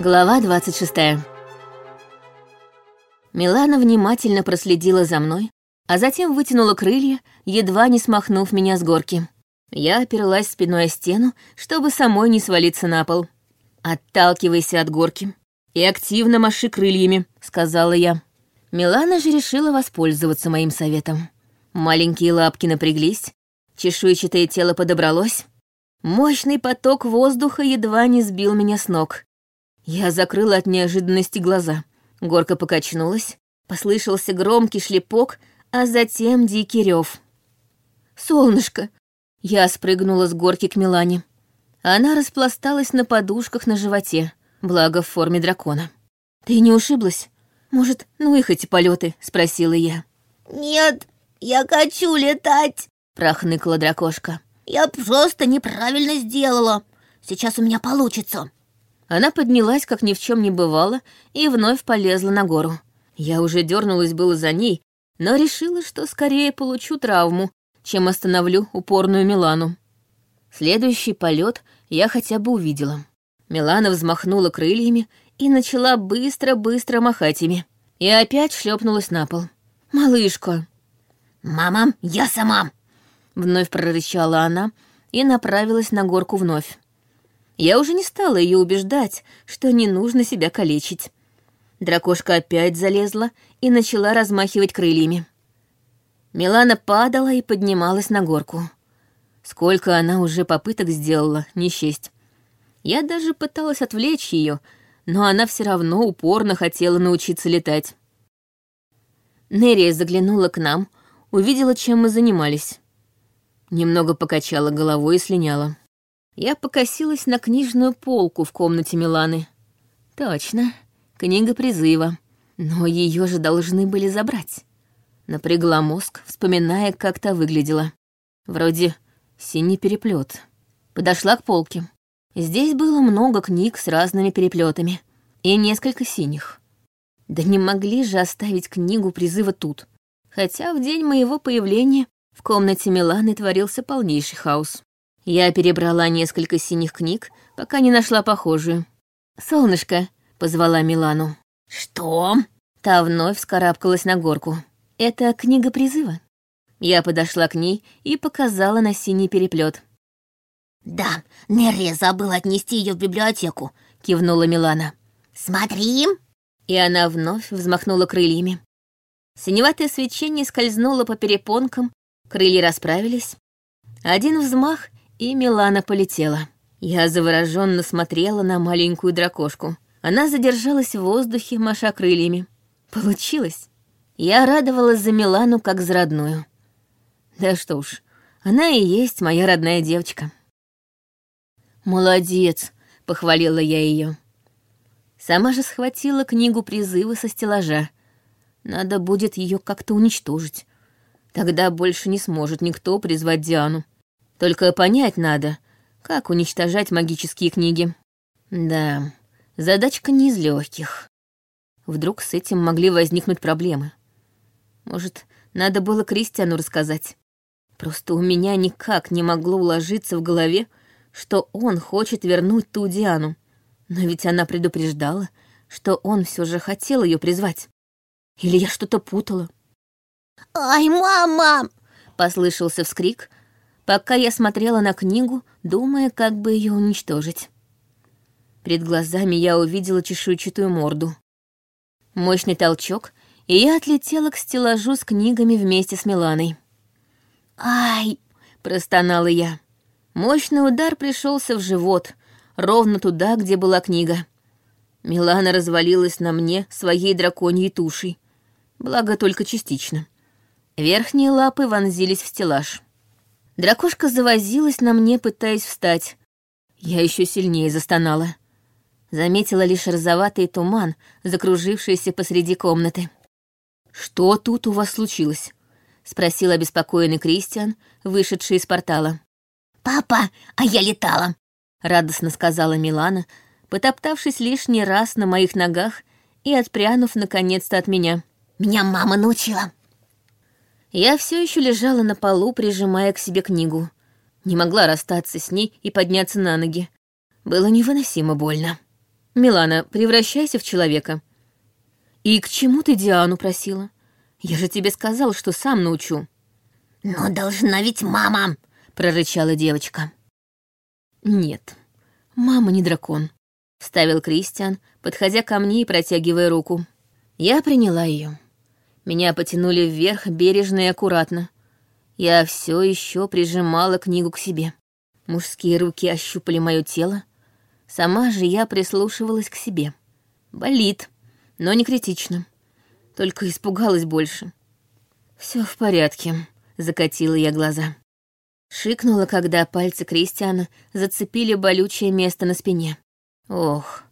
Глава 26. Милана внимательно проследила за мной, а затем вытянула крылья, едва не смахнув меня с горки. Я оперлась спиной о стену, чтобы самой не свалиться на пол. «Отталкивайся от горки и активно маши крыльями», — сказала я. Милана же решила воспользоваться моим советом. Маленькие лапки напряглись, чешуйчатое тело подобралось. Мощный поток воздуха едва не сбил меня с ног. Я закрыла от неожиданности глаза. Горка покачнулась, послышался громкий шлепок, а затем дикий рев. «Солнышко!» Я спрыгнула с горки к Милане. Она распласталась на подушках на животе, благо в форме дракона. «Ты не ушиблась? Может, ну их эти полеты? спросила я. «Нет, я хочу летать!» — прохныкала дракошка. «Я просто неправильно сделала. Сейчас у меня получится». Она поднялась, как ни в чем не бывало, и вновь полезла на гору. Я уже дернулась было за ней, но решила, что скорее получу травму, чем остановлю упорную Милану. Следующий полет я хотя бы увидела. Милана взмахнула крыльями и начала быстро-быстро махать ими. И опять шлепнулась на пол. «Малышка!» «Мама, я сама!» Вновь прорычала она и направилась на горку вновь. Я уже не стала ее убеждать, что не нужно себя калечить. Дракошка опять залезла и начала размахивать крыльями. Милана падала и поднималась на горку. Сколько она уже попыток сделала, не счесть. Я даже пыталась отвлечь ее, но она все равно упорно хотела научиться летать. Нерия заглянула к нам, увидела, чем мы занимались. Немного покачала головой и слиняла. Я покосилась на книжную полку в комнате Миланы. Точно, книга призыва. Но ее же должны были забрать. Напрягла мозг, вспоминая, как та выглядела. Вроде синий переплет. Подошла к полке. Здесь было много книг с разными переплетами и несколько синих. Да не могли же оставить книгу призыва тут. Хотя в день моего появления в комнате Миланы творился полнейший хаос. Я перебрала несколько синих книг, пока не нашла похожую. «Солнышко», — позвала Милану. «Что?» Та вновь вскарабкалась на горку. «Это книга призыва». Я подошла к ней и показала на синий переплет. «Да, Нерри забыл отнести ее в библиотеку», — кивнула Милана. «Смотри!» И она вновь взмахнула крыльями. Синеватое свечение скользнуло по перепонкам, крылья расправились. Один взмах, и Милана полетела. Я завороженно смотрела на маленькую дракошку. Она задержалась в воздухе, маша крыльями. Получилось. Я радовалась за Милану как за родную. Да что уж, она и есть моя родная девочка. «Молодец», — похвалила я ее. Сама же схватила книгу призыва со стеллажа. Надо будет ее как-то уничтожить. Тогда больше не сможет никто призвать Диану. Только понять надо, как уничтожать магические книги. Да, задачка не из легких. Вдруг с этим могли возникнуть проблемы. Может, надо было Кристиану рассказать. Просто у меня никак не могло уложиться в голове, что он хочет вернуть ту Диану. Но ведь она предупреждала, что он все же хотел ее призвать. Или я что-то путала? «Ай, мама!» — послышался вскрик, пока я смотрела на книгу, думая, как бы ее уничтожить. Перед глазами я увидела чешуйчатую морду. Мощный толчок, и я отлетела к стеллажу с книгами вместе с Миланой. «Ай!» — простонала я. Мощный удар пришелся в живот, ровно туда, где была книга. Милана развалилась на мне своей драконьей тушей. Благо, только частично. Верхние лапы вонзились в стеллаж. Дракошка завозилась на мне, пытаясь встать. Я еще сильнее застонала. Заметила лишь розоватый туман, закружившийся посреди комнаты. «Что тут у вас случилось?» — спросил обеспокоенный Кристиан, вышедший из портала. «Папа, а я летала!» — радостно сказала Милана, потоптавшись лишний раз на моих ногах и отпрянув наконец-то от меня. «Меня мама научила!» Я все еще лежала на полу, прижимая к себе книгу. Не могла расстаться с ней и подняться на ноги. Было невыносимо больно. Милана, превращайся в человека. И к чему ты Диану просила? Я же тебе сказал, что сам научу. Но должна ведь мама, прорычала девочка. Нет, мама не дракон, вставил Кристиан, подходя ко мне и протягивая руку. Я приняла ее. Меня потянули вверх бережно и аккуратно. Я все еще прижимала книгу к себе. Мужские руки ощупали мое тело. Сама же я прислушивалась к себе. Болит, но не критично. Только испугалась больше. Все в порядке, закатила я глаза. Шикнула, когда пальцы Кристиана зацепили болючее место на спине. Ох,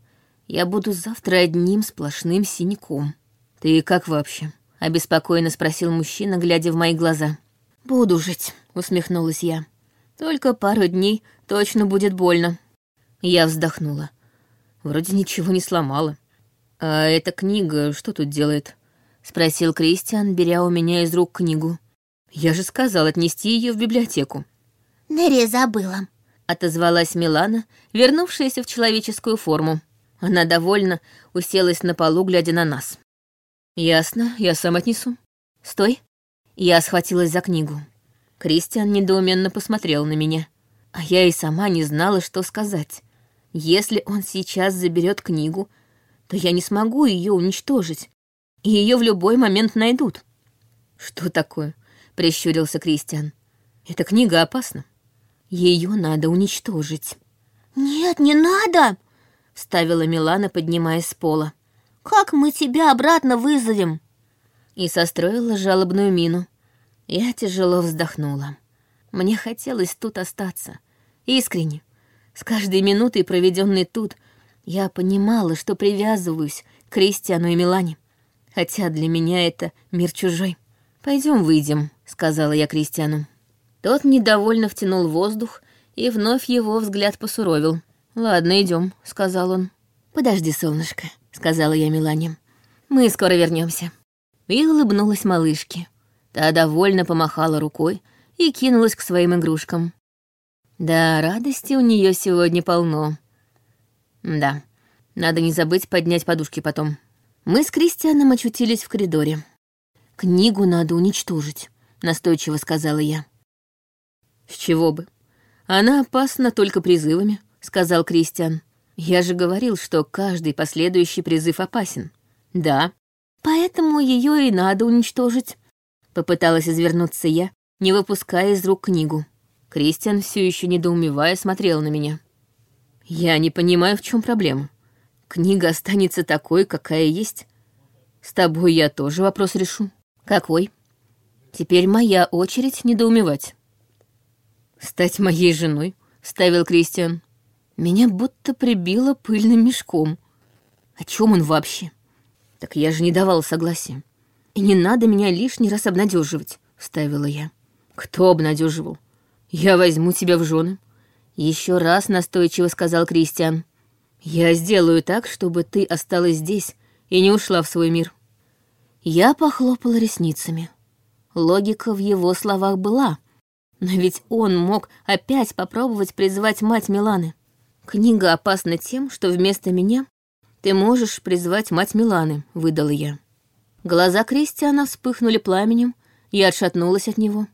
я буду завтра одним сплошным синяком. Ты как вообще? Обеспокоенно спросил мужчина, глядя в мои глаза. Буду жить, усмехнулась я. Только пару дней точно будет больно. Я вздохнула. Вроде ничего не сломала. А эта книга что тут делает? спросил Кристиан, беря у меня из рук книгу. Я же сказал отнести ее в библиотеку. Нерри забыла, отозвалась Милана, вернувшаяся в человеческую форму. Она довольно уселась на полу, глядя на нас. «Ясно, я сам отнесу». «Стой». Я схватилась за книгу. Кристиан недоуменно посмотрел на меня. А я и сама не знала, что сказать. Если он сейчас заберет книгу, то я не смогу ее уничтожить. И ее в любой момент найдут. «Что такое?» — прищурился Кристиан. «Эта книга опасна. Ее надо уничтожить». «Нет, не надо!» — вставила Милана, поднимаясь с пола. Как мы тебя обратно вызовем?» И состроила жалобную мину. Я тяжело вздохнула. Мне хотелось тут остаться. Искренне. С каждой минутой, проведенной тут, я понимала, что привязываюсь к Кристиану и Милане. Хотя для меня это мир чужой. Пойдем выйдем», — сказала я Кристиану. Тот недовольно втянул воздух, и вновь его взгляд посуровил. «Ладно, идем, сказал он. «Подожди, солнышко», — сказала я Милане. «Мы скоро вернемся. И улыбнулась малышке. Та довольно помахала рукой и кинулась к своим игрушкам. Да, радости у нее сегодня полно. Да, надо не забыть поднять подушки потом. Мы с Кристианом очутились в коридоре. «Книгу надо уничтожить», — настойчиво сказала я. «С чего бы? Она опасна только призывами», — сказал Кристиан. Я же говорил, что каждый последующий призыв опасен. Да, поэтому ее и надо уничтожить. Попыталась извернуться я, не выпуская из рук книгу. Кристиан, все еще недоумевая, смотрел на меня. Я не понимаю, в чем проблема. Книга останется такой, какая есть. С тобой я тоже вопрос решу. Какой? Теперь моя очередь недоумевать. Стать моей женой, ставил Кристиан. Меня будто прибило пыльным мешком. О чем он вообще? Так я же не давала согласия. И не надо меня лишний раз обнадеживать, вставила я. Кто обнадеживал? Я возьму тебя в жены. Еще раз настойчиво сказал Кристиан. Я сделаю так, чтобы ты осталась здесь и не ушла в свой мир. Я похлопала ресницами. Логика в его словах была, но ведь он мог опять попробовать призвать мать Миланы. «Книга опасна тем, что вместо меня ты можешь призвать мать Миланы», — выдала я. Глаза Кристиана вспыхнули пламенем, я отшатнулась от него.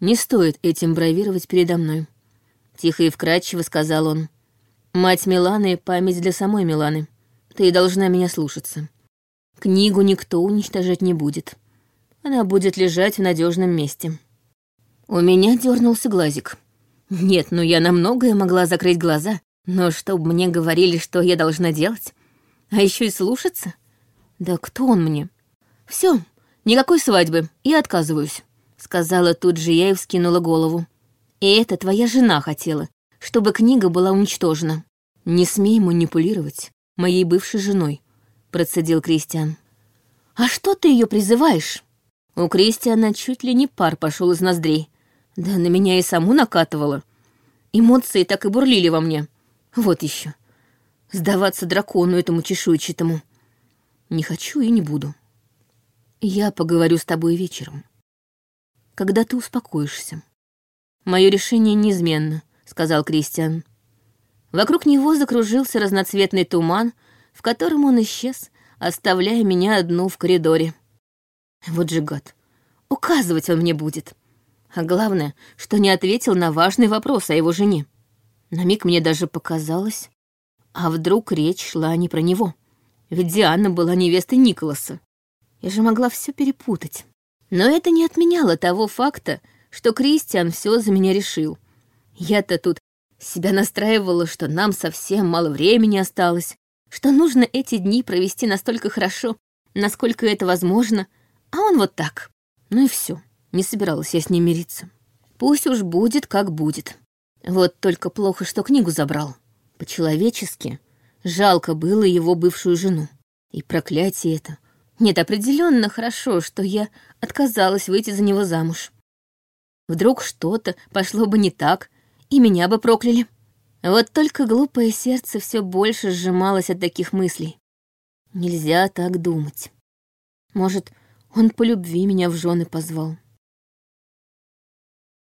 «Не стоит этим бравировать передо мной», — тихо и вкрадчиво сказал он. «Мать Миланы — память для самой Миланы. Ты должна меня слушаться. Книгу никто уничтожать не будет. Она будет лежать в надежном месте». У меня дернулся глазик. Нет, ну я на многое могла закрыть глаза, но чтобы мне говорили, что я должна делать, а еще и слушаться? Да кто он мне? Все, никакой свадьбы, я отказываюсь, сказала тут же я и вскинула голову. И это твоя жена хотела, чтобы книга была уничтожена. Не смей манипулировать моей бывшей женой, процедил Кристиан. А что ты ее призываешь? У Кристиана чуть ли не пар пошел из ноздрей. Да на меня и саму накатывало. Эмоции так и бурлили во мне. Вот еще. Сдаваться дракону этому чешуйчатому. Не хочу и не буду. Я поговорю с тобой вечером. Когда ты успокоишься. Мое решение неизменно, сказал Кристиан. Вокруг него закружился разноцветный туман, в котором он исчез, оставляя меня одну в коридоре. Вот же гад. Указывать он мне будет. А главное, что не ответил на важный вопрос о его жене. На миг мне даже показалось, а вдруг речь шла не про него. Ведь Диана была невестой Николаса. Я же могла все перепутать. Но это не отменяло того факта, что Кристиан все за меня решил. Я-то тут себя настраивала, что нам совсем мало времени осталось, что нужно эти дни провести настолько хорошо, насколько это возможно, а он вот так. Ну и все. Не собиралась я с ним мириться. Пусть уж будет, как будет. Вот только плохо, что книгу забрал. По-человечески жалко было его бывшую жену. И проклятие это. Нет, определенно хорошо, что я отказалась выйти за него замуж. Вдруг что-то пошло бы не так, и меня бы прокляли. Вот только глупое сердце все больше сжималось от таких мыслей. Нельзя так думать. Может, он по любви меня в жены позвал.